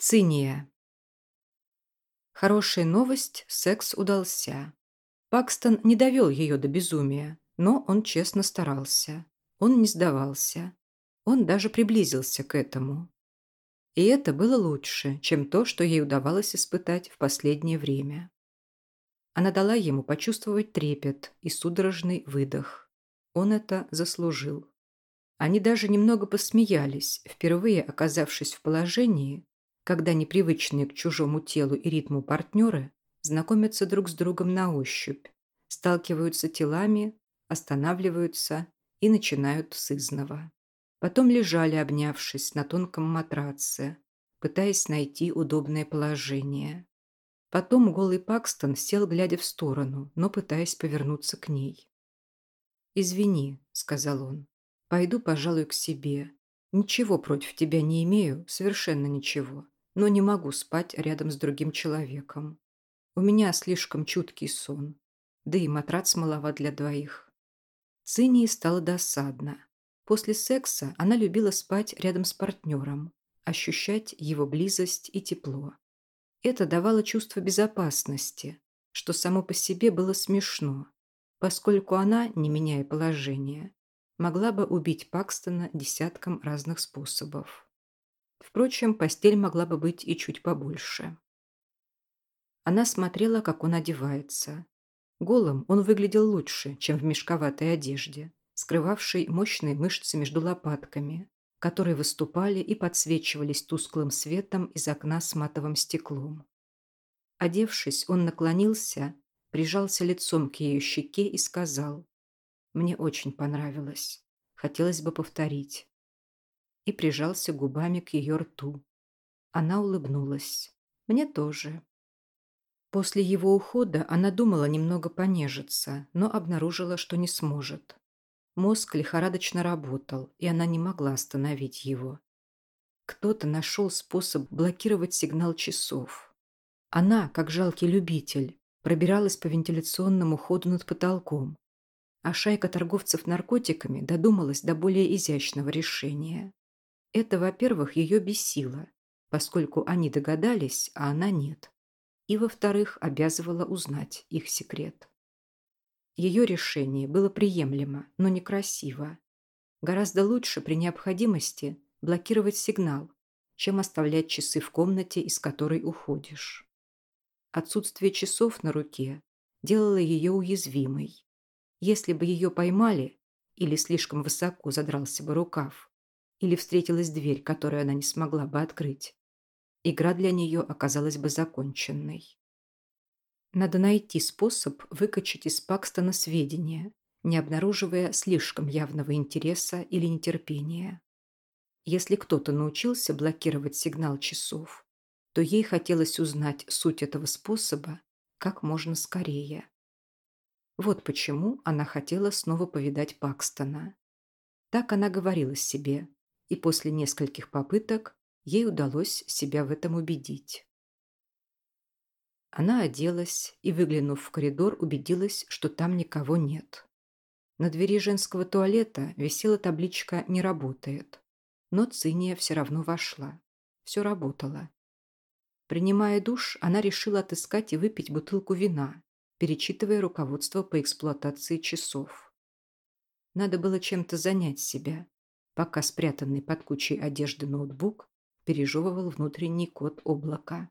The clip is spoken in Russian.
Циния. Хорошая новость, секс удался. Пакстон не довел ее до безумия, но он честно старался. Он не сдавался. Он даже приблизился к этому. И это было лучше, чем то, что ей удавалось испытать в последнее время. Она дала ему почувствовать трепет и судорожный выдох. Он это заслужил. Они даже немного посмеялись, впервые оказавшись в положении, когда непривычные к чужому телу и ритму партнеры знакомятся друг с другом на ощупь, сталкиваются телами, останавливаются и начинают с. Потом лежали, обнявшись на тонком матраце, пытаясь найти удобное положение. Потом голый Пакстон сел, глядя в сторону, но пытаясь повернуться к ней. «Извини», — сказал он, — «пойду, пожалуй, к себе. Ничего против тебя не имею, совершенно ничего но не могу спать рядом с другим человеком. У меня слишком чуткий сон, да и матрац маловат для двоих. Цинии стало досадно. После секса она любила спать рядом с партнером, ощущать его близость и тепло. Это давало чувство безопасности, что само по себе было смешно, поскольку она, не меняя положения, могла бы убить Пакстона десятком разных способов. Впрочем, постель могла бы быть и чуть побольше. Она смотрела, как он одевается. Голым он выглядел лучше, чем в мешковатой одежде, скрывавшей мощные мышцы между лопатками, которые выступали и подсвечивались тусклым светом из окна с матовым стеклом. Одевшись, он наклонился, прижался лицом к ее щеке и сказал, «Мне очень понравилось. Хотелось бы повторить и прижался губами к ее рту. Она улыбнулась. «Мне тоже». После его ухода она думала немного понежиться, но обнаружила, что не сможет. Мозг лихорадочно работал, и она не могла остановить его. Кто-то нашел способ блокировать сигнал часов. Она, как жалкий любитель, пробиралась по вентиляционному ходу над потолком, а шайка торговцев наркотиками додумалась до более изящного решения. Это, во-первых, ее бесило, поскольку они догадались, а она нет. И, во-вторых, обязывала узнать их секрет. Ее решение было приемлемо, но некрасиво. Гораздо лучше при необходимости блокировать сигнал, чем оставлять часы в комнате, из которой уходишь. Отсутствие часов на руке делало ее уязвимой. Если бы ее поймали или слишком высоко задрался бы рукав, или встретилась дверь, которую она не смогла бы открыть. Игра для нее оказалась бы законченной. Надо найти способ выкачать из Пакстона сведения, не обнаруживая слишком явного интереса или нетерпения. Если кто-то научился блокировать сигнал часов, то ей хотелось узнать суть этого способа как можно скорее. Вот почему она хотела снова повидать Пакстона. Так она говорила себе, и после нескольких попыток ей удалось себя в этом убедить. Она оделась и, выглянув в коридор, убедилась, что там никого нет. На двери женского туалета висела табличка «Не работает», но Циния все равно вошла. Все работало. Принимая душ, она решила отыскать и выпить бутылку вина, перечитывая руководство по эксплуатации часов. Надо было чем-то занять себя, пока спрятанный под кучей одежды ноутбук пережевывал внутренний код облака.